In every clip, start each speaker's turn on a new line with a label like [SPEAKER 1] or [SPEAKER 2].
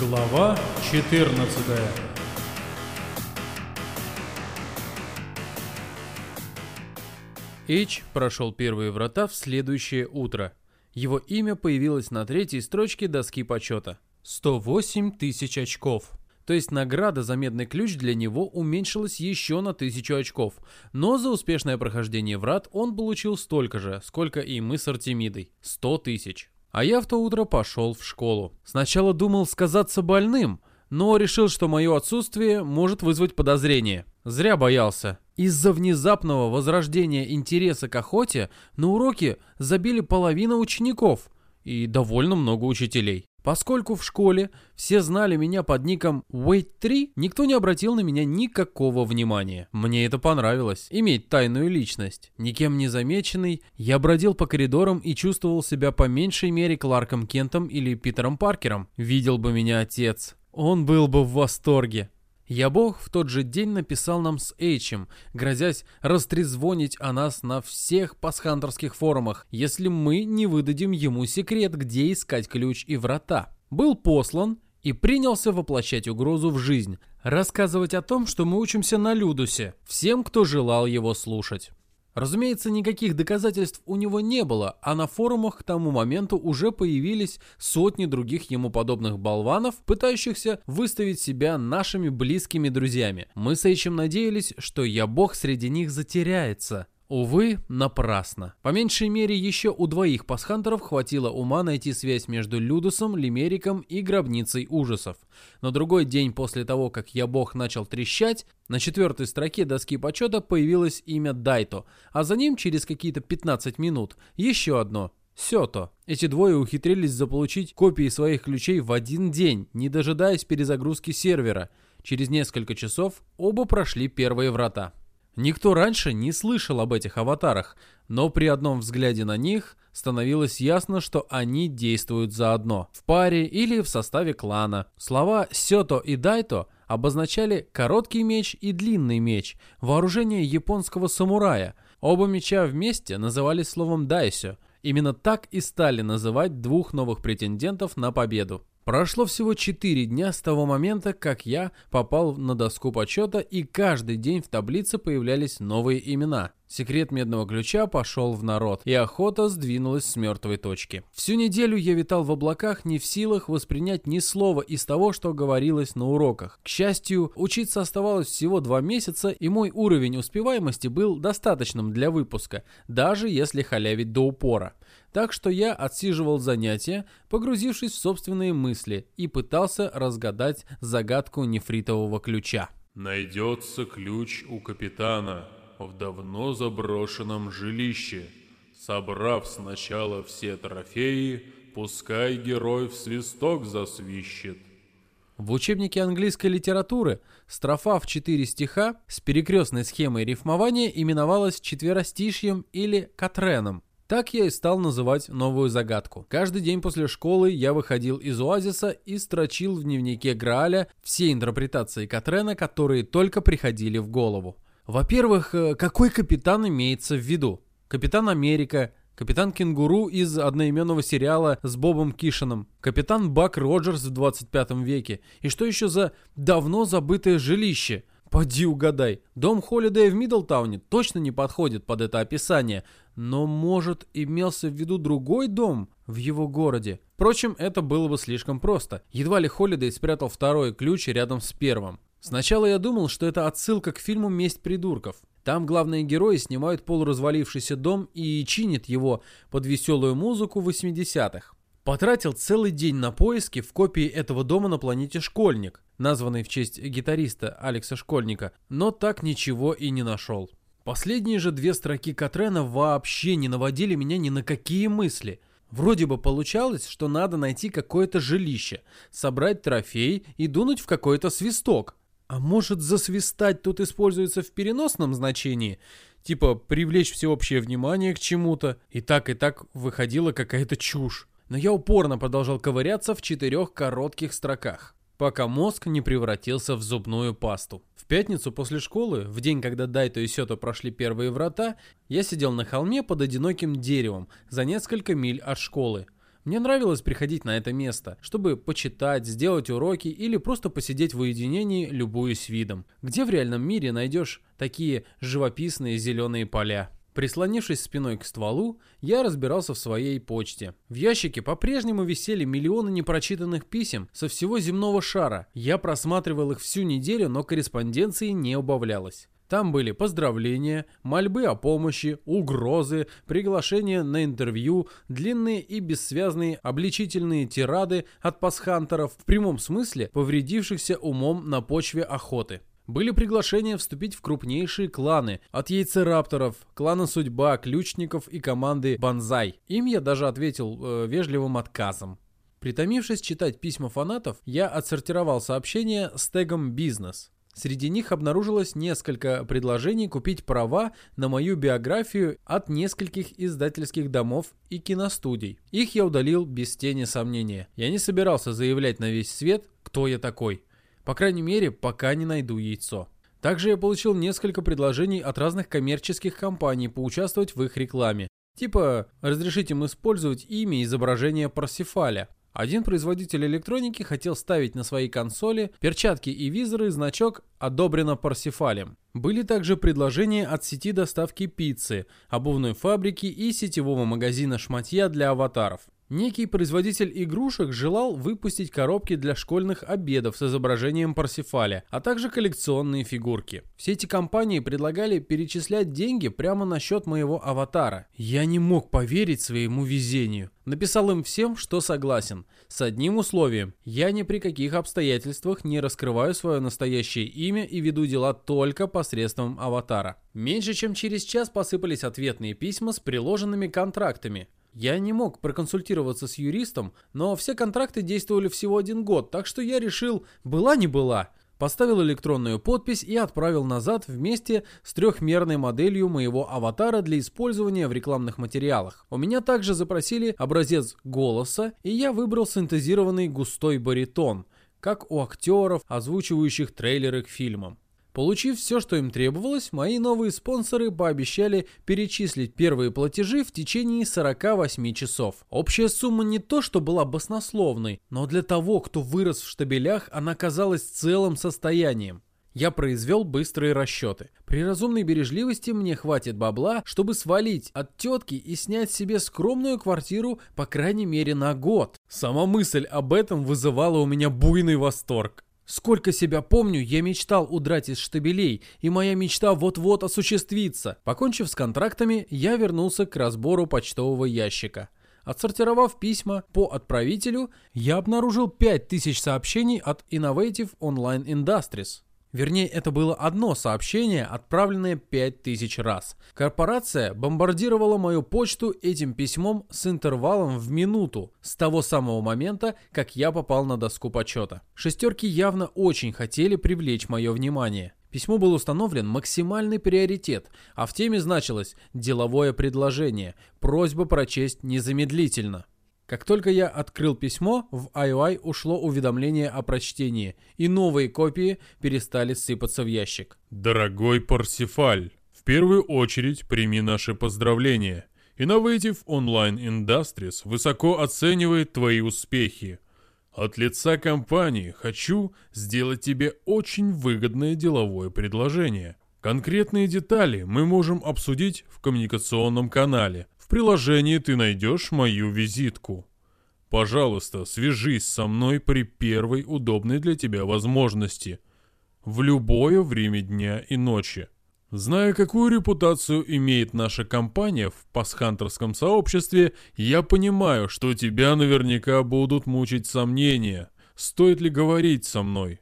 [SPEAKER 1] Глава 14
[SPEAKER 2] Эйч прошел первые врата в следующее утро. Его имя появилось на третьей строчке доски почета. 108 тысяч очков. То есть награда за медный ключ для него уменьшилась еще на тысячу очков. Но за успешное прохождение врат он получил столько же, сколько и мы с Артемидой. 100 тысяч. А я в то утро пошел в школу. Сначала думал сказаться больным, но решил, что мое отсутствие может вызвать подозрение. Зря боялся. Из-за внезапного возрождения интереса к охоте на уроки забили половина учеников и довольно много учителей. Поскольку в школе все знали меня под ником Wait3, никто не обратил на меня никакого внимания. Мне это понравилось, иметь тайную личность. Никем не замеченный, я бродил по коридорам и чувствовал себя по меньшей мере Кларком Кентом или Питером Паркером. Видел бы меня отец. Он был бы в восторге. Я бог в тот же день написал нам с Эйчем, грозясь растрезвонить о нас на всех пасхантерских форумах, если мы не выдадим ему секрет, где искать ключ и врата. Был послан и принялся воплощать угрозу в жизнь, рассказывать о том, что мы учимся на Людусе, всем, кто желал его слушать. Разумеется, никаких доказательств у него не было, а на форумах к тому моменту уже появились сотни других ему подобных болванов, пытающихся выставить себя нашими близкими друзьями. Мы с Эйчем надеялись, что я бог среди них затеряется. Увы, напрасно. По меньшей мере, еще у двоих пасхантеров хватило ума найти связь между Людусом, Лимериком и Гробницей Ужасов. На другой день после того, как я бог начал трещать, на четвертой строке доски почета появилось имя Дайто, а за ним через какие-то 15 минут еще одно Сёто. Эти двое ухитрились заполучить копии своих ключей в один день, не дожидаясь перезагрузки сервера. Через несколько часов оба прошли первые врата. Никто раньше не слышал об этих аватарах, но при одном взгляде на них становилось ясно, что они действуют заодно, в паре или в составе клана. Слова «сёто» и «дайто» обозначали короткий меч и длинный меч, вооружение японского самурая. Оба меча вместе назывались словом «дайсё». Именно так и стали называть двух новых претендентов на победу. Прошло всего 4 дня с того момента, как я попал на доску почета, и каждый день в таблице появлялись новые имена. Секрет медного ключа пошел в народ, и охота сдвинулась с мертвой точки. Всю неделю я витал в облаках, не в силах воспринять ни слова из того, что говорилось на уроках. К счастью, учиться оставалось всего два месяца, и мой уровень успеваемости был достаточным для выпуска, даже если халявить до упора. Так что я отсиживал занятия, погрузившись в собственные мысли, и пытался разгадать загадку нефритового ключа.
[SPEAKER 3] Найдется ключ у капитана в давно заброшенном жилище. Собрав сначала все трофеи, пускай герой в свисток засвищет.
[SPEAKER 2] В учебнике английской литературы строфа в четыре стиха с перекрестной схемой рифмования именовалась четверостишьем или катреном. Так я и стал называть новую загадку. Каждый день после школы я выходил из оазиса и строчил в дневнике Грааля все интерпретации Катрена, которые только приходили в голову. Во-первых, э, какой капитан имеется в виду? Капитан Америка, Капитан Кенгуру из одноименного сериала с Бобом Кишином. Капитан Бак Роджерс в 25 веке. И что еще за давно забытое жилище? Поди угадай. Дом Холидея в Мидлтауне точно не подходит под это описание. Но, может, имелся в виду другой дом в его городе? Впрочем, это было бы слишком просто. Едва ли Холидей спрятал второй ключ рядом с первым. Сначала я думал, что это отсылка к фильму «Месть придурков». Там главные герои снимают полуразвалившийся дом и чинят его под веселую музыку 80-х. Потратил целый день на поиски в копии этого дома на планете Школьник, названный в честь гитариста Алекса Школьника, но так ничего и не нашел. Последние же две строки Катрена вообще не наводили меня ни на какие мысли. Вроде бы получалось, что надо найти какое-то жилище, собрать трофей и дунуть в какой-то свисток. А может засвистать тут используется в переносном значении? Типа привлечь всеобщее внимание к чему-то. И так и так выходила какая-то чушь но я упорно продолжал ковыряться в четырех коротких строках, пока мозг не превратился в зубную пасту. В пятницу после школы, в день, когда Дайто и Сёто прошли первые врата, я сидел на холме под одиноким деревом за несколько миль от школы. Мне нравилось приходить на это место, чтобы почитать, сделать уроки или просто посидеть в уединении, любуясь видом. Где в реальном мире найдешь такие живописные зеленые поля? Прислонившись спиной к стволу, я разбирался в своей почте. В ящике по-прежнему висели миллионы непрочитанных писем со всего земного шара. Я просматривал их всю неделю, но корреспонденции не убавлялось. Там были поздравления, мольбы о помощи, угрозы, приглашения на интервью, длинные и бессвязные обличительные тирады от пасхантеров, в прямом смысле повредившихся умом на почве охоты. Были приглашения вступить в крупнейшие кланы, от яйцерапторов, клана Судьба, ключников и команды Банзай. Им я даже ответил э, вежливым отказом. Притомившись читать письма фанатов, я отсортировал сообщения с тегом «Бизнес». Среди них обнаружилось несколько предложений купить права на мою биографию от нескольких издательских домов и киностудий. Их я удалил без тени сомнения. Я не собирался заявлять на весь свет, кто я такой. По крайней мере, пока не найду яйцо. Также я получил несколько предложений от разных коммерческих компаний поучаствовать в их рекламе. Типа, разрешить им использовать имя и изображение Парсифаля. Один производитель электроники хотел ставить на свои консоли, перчатки и визоры значок «Одобрено Парсифалем». Были также предложения от сети доставки пиццы, обувной фабрики и сетевого магазина шматья для аватаров. Некий производитель игрушек желал выпустить коробки для школьных обедов с изображением Парсифаля, а также коллекционные фигурки. Все эти компании предлагали перечислять деньги прямо на счет моего аватара. Я не мог поверить своему везению. Написал им всем, что согласен. С одним условием. Я ни при каких обстоятельствах не раскрываю свое настоящее имя и веду дела только посредством аватара. Меньше чем через час посыпались ответные письма с приложенными контрактами. Я не мог проконсультироваться с юристом, но все контракты действовали всего один год, так что я решил, была не была. Поставил электронную подпись и отправил назад вместе с трехмерной моделью моего аватара для использования в рекламных материалах. У меня также запросили образец голоса, и я выбрал синтезированный густой баритон, как у актеров, озвучивающих трейлеры к фильмам. Получив все, что им требовалось, мои новые спонсоры пообещали перечислить первые платежи в течение 48 часов. Общая сумма не то, что была баснословной, но для того, кто вырос в штабелях, она казалась целым состоянием. Я произвел быстрые расчеты. При разумной бережливости мне хватит бабла, чтобы свалить от тетки и снять себе скромную квартиру, по крайней мере, на год. Сама мысль об этом вызывала у меня буйный восторг. Сколько себя помню, я мечтал удрать из штабелей, и моя мечта вот-вот осуществится. Покончив с контрактами, я вернулся к разбору почтового ящика. Отсортировав письма по отправителю, я обнаружил 5000 сообщений от Innovative Online Industries. Вернее, это было одно сообщение, отправленное 5000 раз. Корпорация бомбардировала мою почту этим письмом с интервалом в минуту, с того самого момента, как я попал на доску почета. Шестерки явно очень хотели привлечь мое внимание. Письмо был установлен максимальный приоритет, а в теме значилось «деловое предложение», просьба прочесть незамедлительно. Как только я открыл письмо, в IOI ушло уведомление о прочтении, и новые копии перестали сыпаться в ящик.
[SPEAKER 3] Дорогой Парсифаль, в первую очередь прими наши поздравления. Innovative Online Industries высоко оценивает твои успехи. От лица компании хочу сделать тебе очень выгодное деловое предложение. Конкретные детали мы можем обсудить в коммуникационном канале, приложении ты найдешь мою визитку. Пожалуйста, свяжись со мной при первой удобной для тебя возможности. В любое время дня и ночи. Зная, какую репутацию имеет наша компания в пасхантерском сообществе, я понимаю, что тебя наверняка будут мучить сомнения, стоит ли говорить со мной.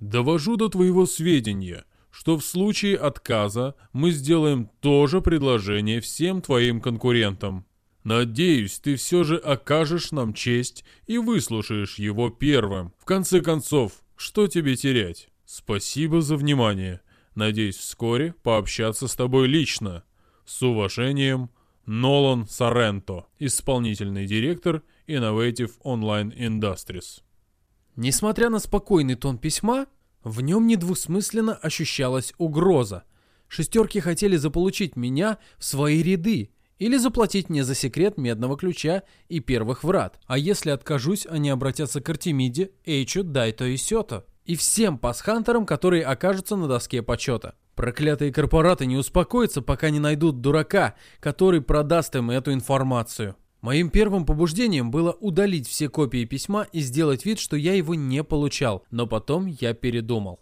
[SPEAKER 3] Довожу до твоего сведения – что в случае отказа мы сделаем то же предложение всем твоим конкурентам. Надеюсь, ты все же окажешь нам честь и выслушаешь его первым. В конце концов, что тебе терять? Спасибо за внимание. Надеюсь вскоре пообщаться с тобой лично. С уважением, Нолан Соренто, исполнительный директор Innovative Online Industries.
[SPEAKER 2] Несмотря на спокойный тон письма, в нем недвусмысленно ощущалась угроза. Шестерки хотели заполучить меня в свои ряды, Или заплатить мне за секрет медного ключа и первых врат. А если откажусь, они обратятся к Артемиде, Эйчу, Дайто и Сёто. И всем пасхантерам, которые окажутся на доске почета. Проклятые корпораты не успокоятся, пока не найдут дурака, который продаст им эту информацию. Моим первым побуждением было удалить все копии письма и сделать вид, что я его не получал, но потом я передумал.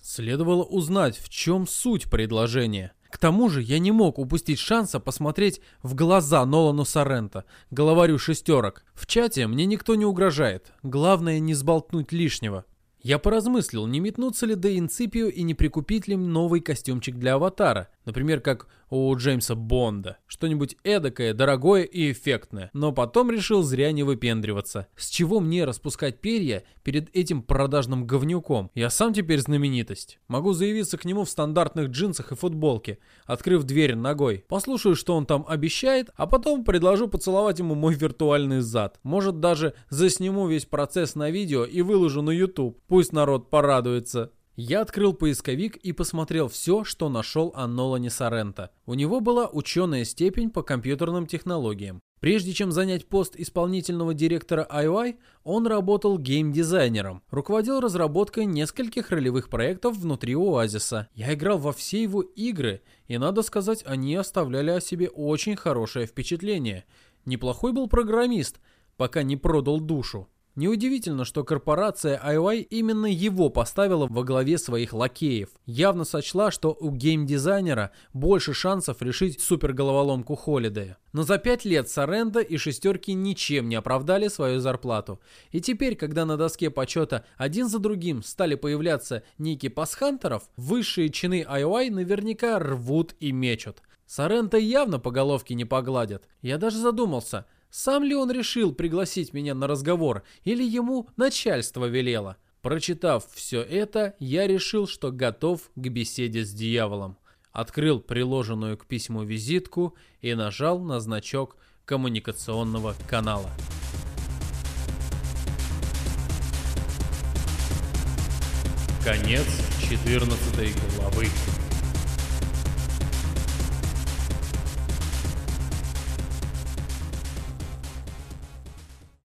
[SPEAKER 2] Следовало узнать, в чем суть предложения. К тому же я не мог упустить шанса посмотреть в глаза Нолану Соррента, головарю шестерок. В чате мне никто не угрожает, главное не сболтнуть лишнего. Я поразмыслил, не метнуться ли до Инципио и не прикупить ли новый костюмчик для аватара, например, как у Джеймса Бонда. Что-нибудь эдакое, дорогое и эффектное. Но потом решил зря не выпендриваться. С чего мне распускать перья перед этим продажным говнюком? Я сам теперь знаменитость. Могу заявиться к нему в стандартных джинсах и футболке, открыв дверь ногой. Послушаю, что он там обещает, а потом предложу поцеловать ему мой виртуальный зад. Может даже засниму весь процесс на видео и выложу на YouTube. Пусть народ порадуется. Я открыл поисковик и посмотрел все, что нашел о Нолане Соренто. У него была ученая степень по компьютерным технологиям. Прежде чем занять пост исполнительного директора IOI, он работал геймдизайнером, руководил разработкой нескольких ролевых проектов внутри Оазиса. Я играл во все его игры, и надо сказать, они оставляли о себе очень хорошее впечатление. Неплохой был программист, пока не продал душу. Неудивительно, что корпорация IY именно его поставила во главе своих лакеев. Явно сочла, что у геймдизайнера больше шансов решить суперголоволомку Холидея. Но за пять лет Соренда и шестерки ничем не оправдали свою зарплату. И теперь, когда на доске почета один за другим стали появляться ники пасхантеров, высшие чины IY наверняка рвут и мечут. Сорента явно по головке не погладят. Я даже задумался, сам ли он решил пригласить меня на разговор, или ему начальство велело? Прочитав все это, я решил, что готов к беседе с дьяволом. Открыл приложенную к письму визитку и нажал на значок коммуникационного канала.
[SPEAKER 1] Конец 14 главы.